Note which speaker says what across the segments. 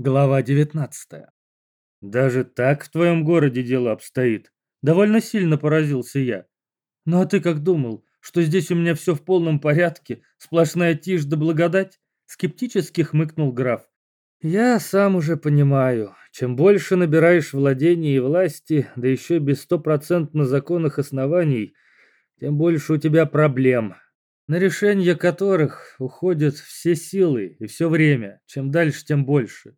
Speaker 1: Глава 19. Даже так в твоем городе дело обстоит. Довольно сильно поразился я. Ну а ты как думал, что здесь у меня все в полном порядке, сплошная тишь да благодать? Скептически хмыкнул граф. Я сам уже понимаю, чем больше набираешь владения и власти, да еще без стопроцентно законных оснований, тем больше у тебя проблем, на решение которых уходят все силы и все время, чем дальше, тем больше.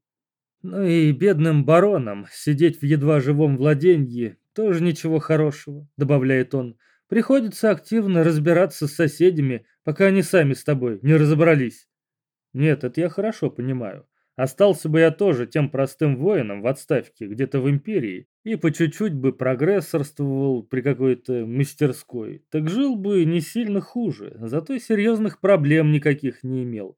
Speaker 1: Ну и бедным баронам сидеть в едва живом владении тоже ничего хорошего, добавляет он. Приходится активно разбираться с соседями, пока они сами с тобой не разобрались. Нет, это я хорошо понимаю. Остался бы я тоже тем простым воином в отставке, где-то в империи, и по чуть-чуть бы прогрессорствовал при какой-то мастерской. Так жил бы не сильно хуже, зато серьезных проблем никаких не имел.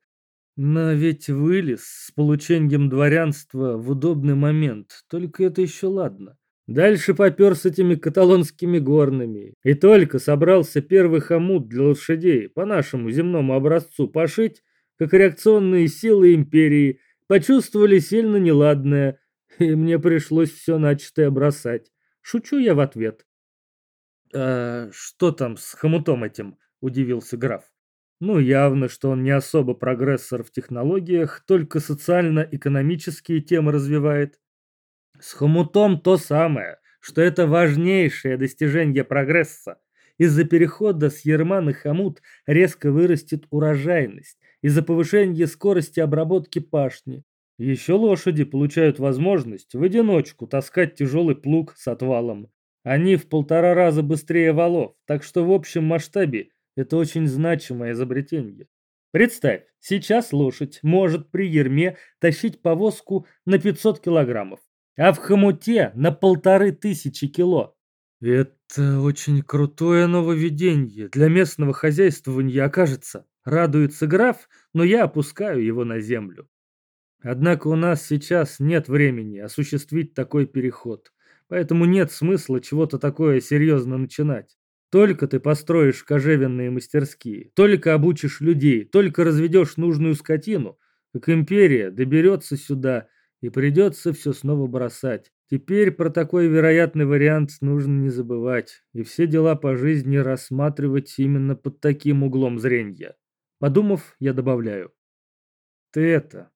Speaker 1: Но ведь вылез с получением дворянства в удобный момент, только это еще ладно. Дальше попер с этими каталонскими горными. И только собрался первый хомут для лошадей по нашему земному образцу пошить, как реакционные силы империи почувствовали сильно неладное, и мне пришлось все начатое бросать. Шучу я в ответ. «А что там с хомутом этим?» – удивился граф. Ну, явно, что он не особо прогрессор в технологиях, только социально-экономические темы развивает. С хомутом то самое, что это важнейшее достижение прогресса. Из-за перехода с ерма на хомут резко вырастет урожайность, из-за повышения скорости обработки пашни. Еще лошади получают возможность в одиночку таскать тяжелый плуг с отвалом. Они в полтора раза быстрее валов, так что в общем масштабе это очень значимое изобретение. Представь, сейчас лошадь может при ерме тащить повозку на 500 килограммов, а в хомуте на полторы тысячи кило. Это очень крутое нововведение для местного хозяйствования окажется. Радуется граф, но я опускаю его на землю. Однако у нас сейчас нет времени осуществить такой переход, поэтому нет смысла чего-то такое серьезно начинать. Только ты построишь кожевенные мастерские, только обучишь людей, только разведешь нужную скотину, как империя доберется сюда и придется все снова бросать. Теперь про такой вероятный вариант нужно не забывать и все дела по жизни рассматривать именно под таким углом зрения. Подумав, я добавляю. Ты это...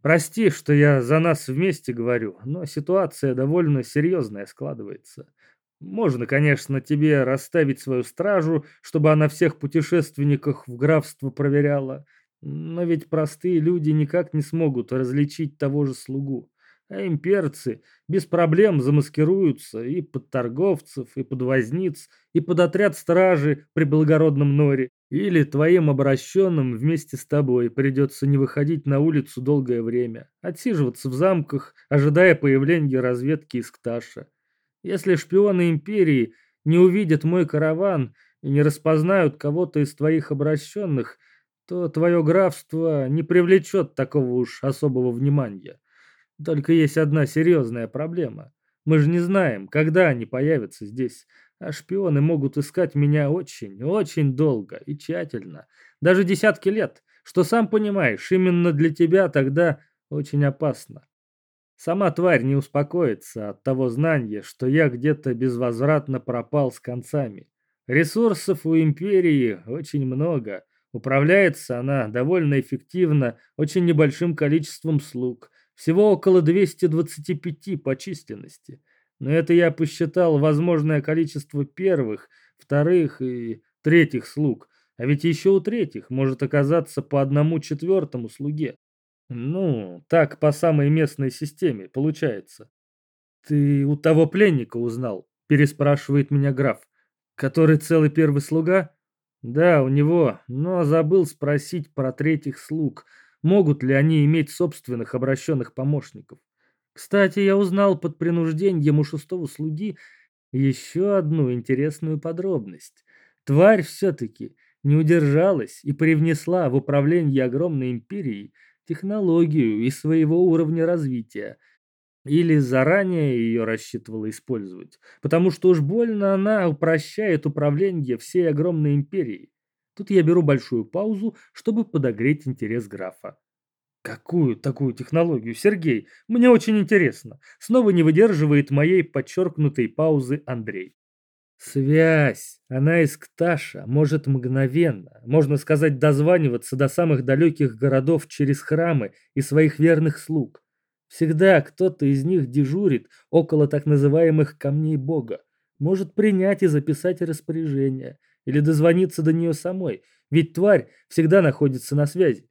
Speaker 1: Прости, что я за нас вместе говорю, но ситуация довольно серьезная складывается. Можно, конечно, тебе расставить свою стражу, чтобы она всех путешественников в графство проверяла, но ведь простые люди никак не смогут различить того же слугу. А имперцы без проблем замаскируются и под торговцев, и под возниц, и под отряд стражи при благородном норе. Или твоим обращенным вместе с тобой придется не выходить на улицу долгое время, отсиживаться в замках, ожидая появления разведки из Кташа. Если шпионы Империи не увидят мой караван и не распознают кого-то из твоих обращенных, то твое графство не привлечет такого уж особого внимания. Только есть одна серьезная проблема. Мы же не знаем, когда они появятся здесь, а шпионы могут искать меня очень, очень долго и тщательно, даже десятки лет, что, сам понимаешь, именно для тебя тогда очень опасно. Сама тварь не успокоится от того знания, что я где-то безвозвратно пропал с концами. Ресурсов у Империи очень много. Управляется она довольно эффективно, очень небольшим количеством слуг. Всего около 225 по численности. Но это я посчитал возможное количество первых, вторых и третьих слуг. А ведь еще у третьих может оказаться по одному четвертому слуге. Ну, так по самой местной системе получается. Ты у того пленника узнал? Переспрашивает меня граф. Который целый первый слуга? Да, у него, но забыл спросить про третьих слуг. Могут ли они иметь собственных обращенных помощников? Кстати, я узнал под принуждением у шестого слуги еще одну интересную подробность. Тварь все-таки не удержалась и привнесла в управление огромной империей технологию и своего уровня развития. Или заранее ее рассчитывала использовать, потому что уж больно она упрощает управление всей огромной империей. Тут я беру большую паузу, чтобы подогреть интерес графа. Какую такую технологию, Сергей? Мне очень интересно. Снова не выдерживает моей подчеркнутой паузы Андрей. Связь, она из Кташа, может мгновенно, можно сказать, дозваниваться до самых далеких городов через храмы и своих верных слуг. Всегда кто-то из них дежурит около так называемых камней Бога, может принять и записать распоряжение, или дозвониться до нее самой, ведь тварь всегда находится на связи.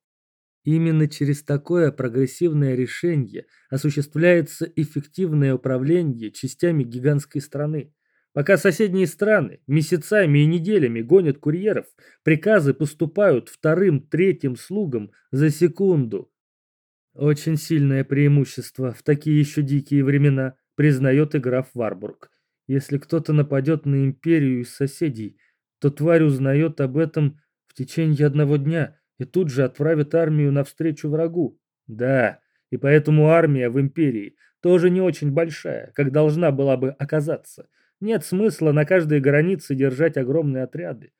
Speaker 1: Именно через такое прогрессивное решение осуществляется эффективное управление частями гигантской страны. Пока соседние страны месяцами и неделями гонят курьеров, приказы поступают вторым, третьим слугам за секунду. Очень сильное преимущество в такие еще дикие времена, признает и граф Варбург. Если кто-то нападет на империю из соседей, то тварь узнает об этом в течение одного дня и тут же отправит армию навстречу врагу. Да, и поэтому армия в империи тоже не очень большая, как должна была бы оказаться – нет смысла на каждой границе держать огромные отряды.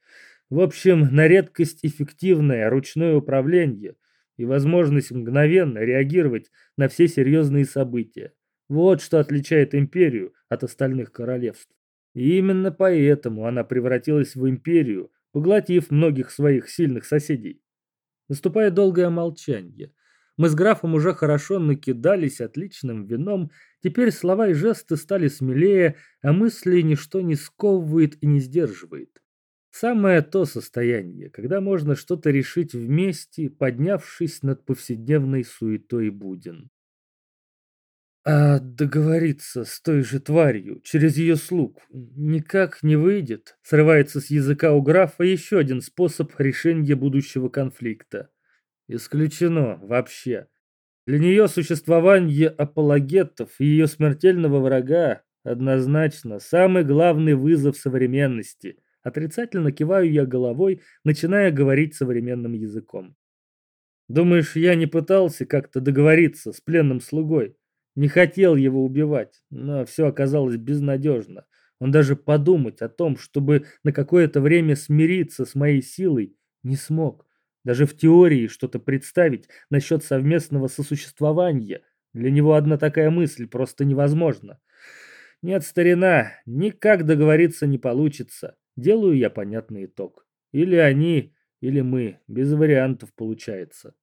Speaker 1: В общем, на редкость эффективное ручное управление и возможность мгновенно реагировать на все серьезные события. Вот что отличает империю от остальных королевств. И именно поэтому она превратилась в империю, поглотив многих своих сильных соседей. Наступает долгое молчание. Мы с графом уже хорошо накидались отличным вином, теперь слова и жесты стали смелее, а мысли ничто не сковывает и не сдерживает. Самое то состояние, когда можно что-то решить вместе, поднявшись над повседневной суетой буден. А договориться с той же тварью через ее слуг никак не выйдет. Срывается с языка у графа еще один способ решения будущего конфликта. Исключено вообще. Для нее существование апологетов и ее смертельного врага однозначно самый главный вызов современности. Отрицательно киваю я головой, начиная говорить современным языком. Думаешь, я не пытался как-то договориться с пленным слугой? Не хотел его убивать, но все оказалось безнадежно. Он даже подумать о том, чтобы на какое-то время смириться с моей силой, не смог. Даже в теории что-то представить насчет совместного сосуществования для него одна такая мысль просто невозможна. Нет, старина, никак договориться не получится. Делаю я понятный итог. Или они, или мы. Без вариантов получается.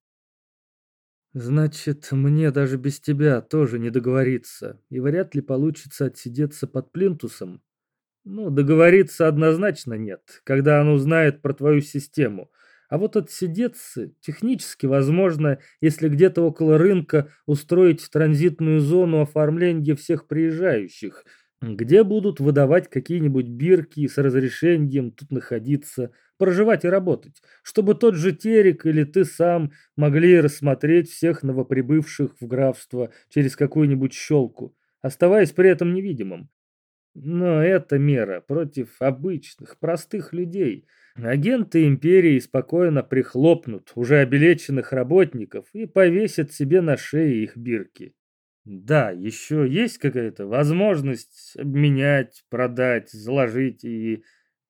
Speaker 1: Значит, мне даже без тебя тоже не договориться. И вряд ли получится отсидеться под плинтусом. Ну, договориться однозначно нет, когда он узнает про твою систему. А вот отсидеться технически возможно, если где-то около рынка устроить транзитную зону оформления всех приезжающих, где будут выдавать какие-нибудь бирки с разрешением тут находиться, проживать и работать, чтобы тот же Терек или ты сам могли рассмотреть всех новоприбывших в графство через какую-нибудь щелку, оставаясь при этом невидимым. Но это мера против обычных, простых людей – Агенты империи спокойно прихлопнут уже обелеченных работников и повесят себе на шее их бирки. Да, еще есть какая-то возможность обменять, продать, заложить и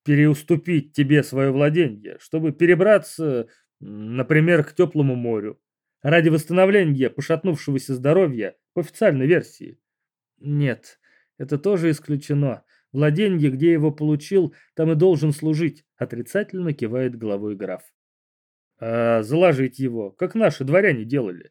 Speaker 1: переуступить тебе свое владение, чтобы перебраться, например, к теплому морю, ради восстановления пошатнувшегося здоровья по официальной версии. Нет, это тоже исключено. Владенье, где его получил, там и должен служить, отрицательно кивает головой граф. А заложить его, как наши дворяне делали.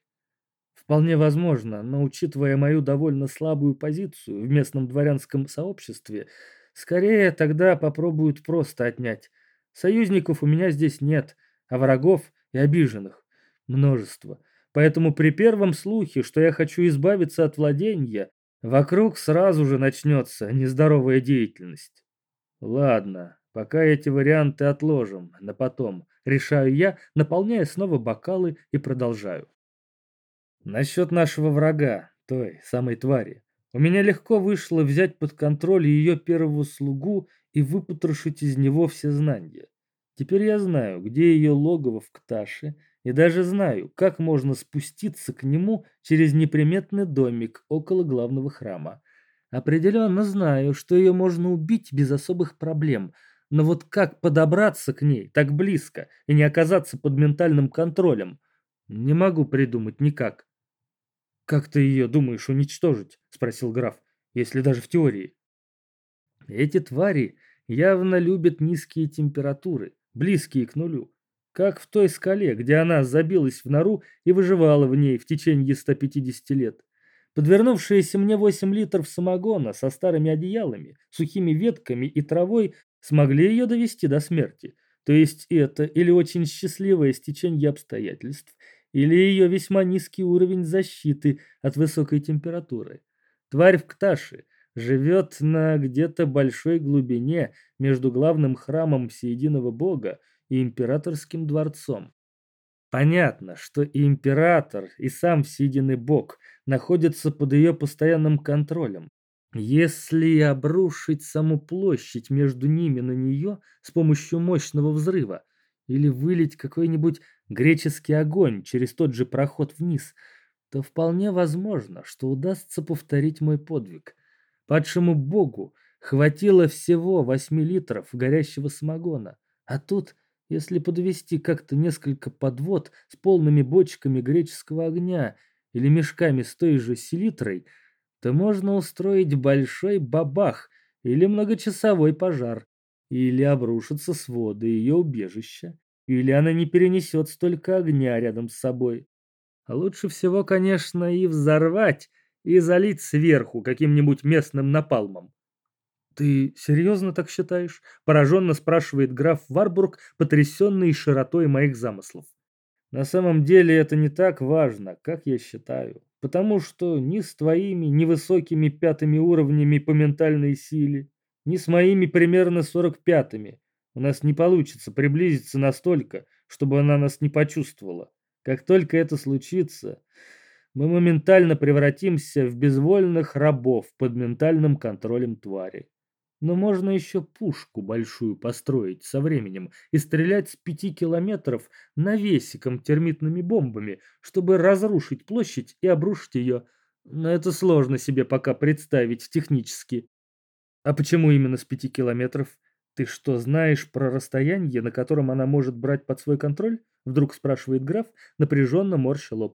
Speaker 1: Вполне возможно, но учитывая мою довольно слабую позицию в местном дворянском сообществе, скорее тогда попробуют просто отнять. Союзников у меня здесь нет, а врагов и обиженных множество. Поэтому при первом слухе, что я хочу избавиться от владения, Вокруг сразу же начнется нездоровая деятельность. Ладно, пока эти варианты отложим на потом, решаю я, наполняя снова бокалы и продолжаю. Насчет нашего врага, той самой твари. У меня легко вышло взять под контроль ее первого слугу и выпотрошить из него все знания. Теперь я знаю, где ее логово в Кташе, и даже знаю, как можно спуститься к нему через неприметный домик около главного храма. Определенно знаю, что ее можно убить без особых проблем, но вот как подобраться к ней так близко и не оказаться под ментальным контролем? Не могу придумать никак. Как ты ее думаешь уничтожить? Спросил граф, если даже в теории. Эти твари явно любят низкие температуры, близкие к нулю. Как в той скале, где она забилась в нору и выживала в ней в течение 150 лет. Подвернувшиеся мне 8 литров самогона со старыми одеялами, сухими ветками и травой смогли ее довести до смерти. То есть это или очень счастливое стечение обстоятельств, или ее весьма низкий уровень защиты от высокой температуры. Тварь в Кташе живет на где-то большой глубине между главным храмом всеединого бога и императорским дворцом. Понятно, что и император, и сам всеединый бог находятся под ее постоянным контролем. Если обрушить саму площадь между ними на нее с помощью мощного взрыва, или вылить какой-нибудь греческий огонь через тот же проход вниз, то вполне возможно, что удастся повторить мой подвиг. Падшему богу хватило всего восьми литров горящего самогона, а тут если подвести как-то несколько подвод с полными бочками греческого огня или мешками с той же селитрой, то можно устроить большой бабах или многочасовой пожар, или обрушатся своды ее убежища, или она не перенесет столько огня рядом с собой. А лучше всего, конечно, и взорвать, и залить сверху каким-нибудь местным напалмом. «Ты серьезно так считаешь?» – пораженно спрашивает граф Варбург, потрясенный широтой моих замыслов. «На самом деле это не так важно, как я считаю, потому что ни с твоими невысокими пятыми уровнями по ментальной силе, ни с моими примерно сорок пятыми у нас не получится приблизиться настолько, чтобы она нас не почувствовала. Как только это случится, мы моментально превратимся в безвольных рабов под ментальным контролем твари. Но можно еще пушку большую построить со временем и стрелять с пяти километров навесиком термитными бомбами, чтобы разрушить площадь и обрушить ее. Но это сложно себе пока представить технически. А почему именно с пяти километров? Ты что, знаешь про расстояние, на котором она может брать под свой контроль? Вдруг спрашивает граф, напряженно морща лоб.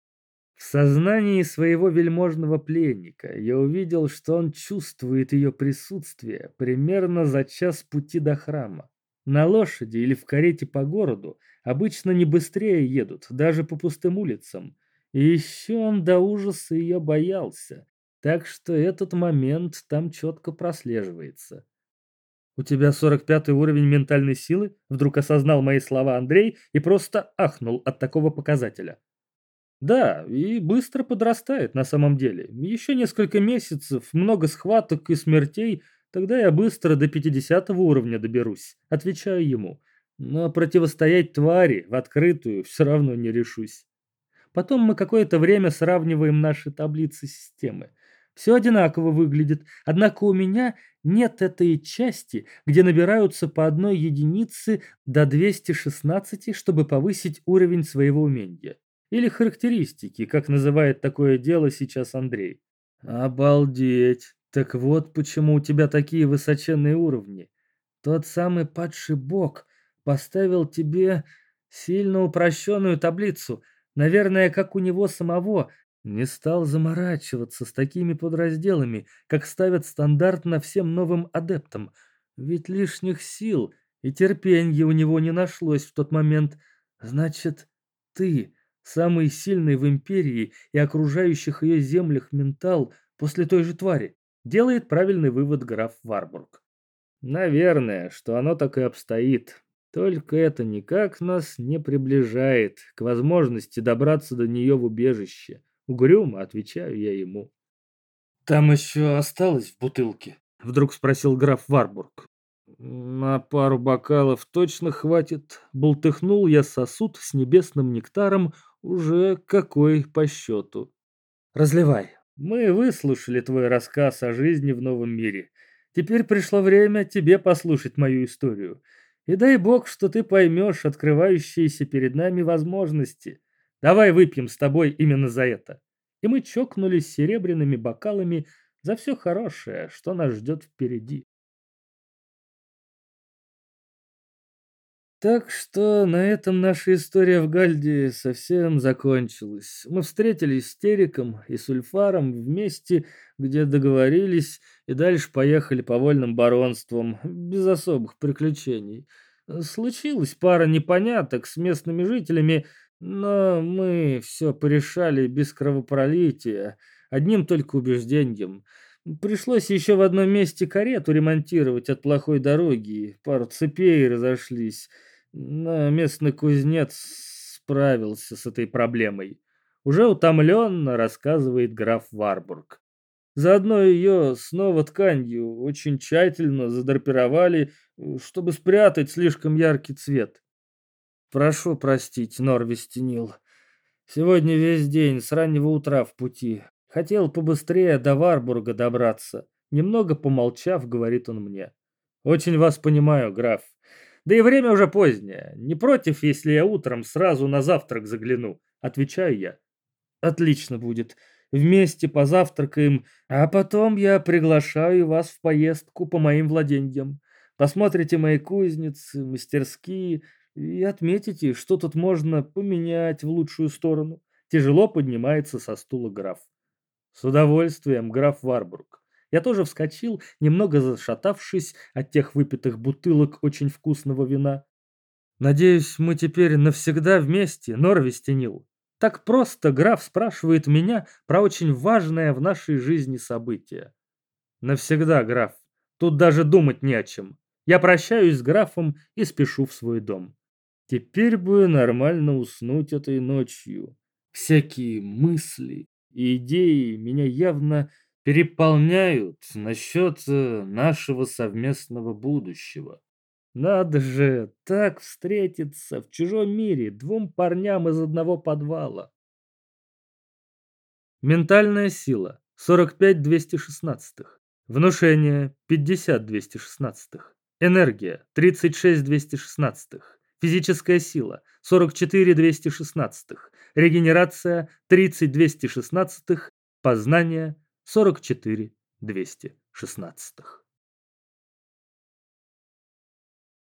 Speaker 1: В сознании своего вельможного пленника я увидел, что он чувствует ее присутствие примерно за час пути до храма. На лошади или в карете по городу обычно не быстрее едут, даже по пустым улицам. И еще он до ужаса ее боялся, так что этот момент там четко прослеживается. «У тебя 45 уровень ментальной силы?» Вдруг осознал мои слова Андрей и просто ахнул от такого показателя. Да, и быстро подрастает на самом деле. Еще несколько месяцев, много схваток и смертей, тогда я быстро до 50 уровня доберусь, отвечаю ему. Но противостоять твари в открытую все равно не решусь. Потом мы какое-то время сравниваем наши таблицы системы. Все одинаково выглядит, однако у меня нет этой части, где набираются по одной единице до 216, чтобы повысить уровень своего умения. Или характеристики, как называет такое дело сейчас Андрей. Обалдеть! Так вот почему у тебя такие высоченные уровни. Тот самый падший бог поставил тебе сильно упрощенную таблицу, наверное, как у него самого, не стал заморачиваться с такими подразделами, как ставят стандартно всем новым адептам. Ведь лишних сил и терпения у него не нашлось в тот момент. Значит, ты самый сильный в империи и окружающих ее землях ментал после той же твари, делает правильный вывод граф Варбург. Наверное, что оно так и обстоит. Только это никак нас не приближает к возможности добраться до нее в убежище. Угрюмо отвечаю я ему. «Там еще осталось в бутылке?» Вдруг спросил граф Варбург. «На пару бокалов точно хватит», — болтыхнул я сосуд с небесным нектаром, уже какой по счету. «Разливай. Мы выслушали твой рассказ о жизни в новом мире. Теперь пришло время тебе послушать мою историю. И дай бог, что ты поймешь открывающиеся перед нами возможности. Давай выпьем с тобой именно за это». И мы чокнулись серебряными бокалами за все хорошее, что нас ждет впереди. Так что на этом наша история в Гальде совсем закончилась. Мы встретились с Териком и Сульфаром вместе, где договорились, и дальше поехали по вольным баронствам, без особых приключений. Случилась пара непоняток с местными жителями, но мы все порешали без кровопролития, одним только убеждением. Пришлось еще в одном месте карету ремонтировать от плохой дороги, пару цепей разошлись. Но местный кузнец справился с этой проблемой. Уже утомленно рассказывает граф Варбург. Заодно ее снова тканью очень тщательно задрапировали, чтобы спрятать слишком яркий цвет. Прошу простить, Норвестенил. Сегодня весь день, с раннего утра в пути. Хотел побыстрее до Варбурга добраться. Немного помолчав, говорит он мне. Очень вас понимаю, граф. Да и время уже позднее. Не против, если я утром сразу на завтрак загляну? Отвечаю я. Отлично будет. Вместе позавтракаем, а потом я приглашаю вас в поездку по моим владениям. Посмотрите мои кузницы, мастерские и отметите, что тут можно поменять в лучшую сторону. Тяжело поднимается со стула граф. С удовольствием, граф Варбург. Я тоже вскочил, немного зашатавшись от тех выпитых бутылок очень вкусного вина. Надеюсь, мы теперь навсегда вместе, Норвестенил. Так просто граф спрашивает меня про очень важное в нашей жизни событие. Навсегда, граф. Тут даже думать не о чем. Я прощаюсь с графом и спешу в свой дом. Теперь бы нормально уснуть этой ночью. Всякие мысли и идеи меня явно переполняют насчет э, нашего совместного будущего. Надо же, так встретиться в чужом мире двум парням из одного подвала. Ментальная сила 45-216. Внушение 50-216. Энергия 36-216. Физическая сила 44-216. Регенерация 30-216. Познание 44 216.